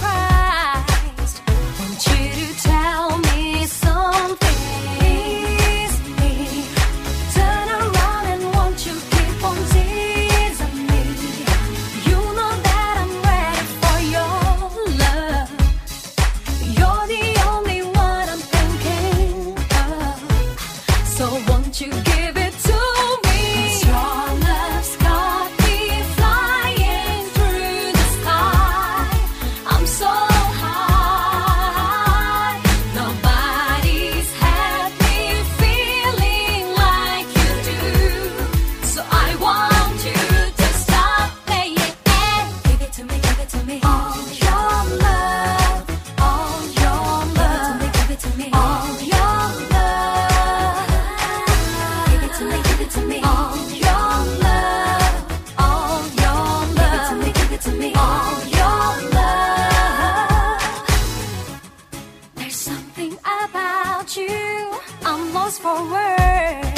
surprise. you, I'm lost for words.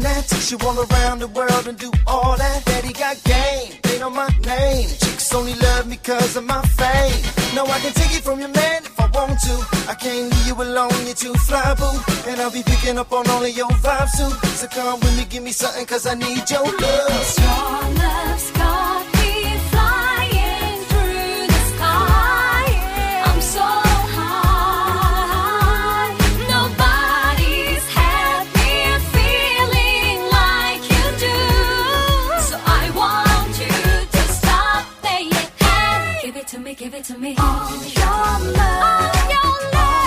That. Takes you all around the world and do all that. Daddy got game, they know my name. Chicks only love me cause of my fame. No, I can take it from your man if I want to. I can't leave you alone, you're too fly, boo. And I'll be picking up on all of your vibes too. So come with me, give me something cause I need your love. me, give it to me. All your love. All your love.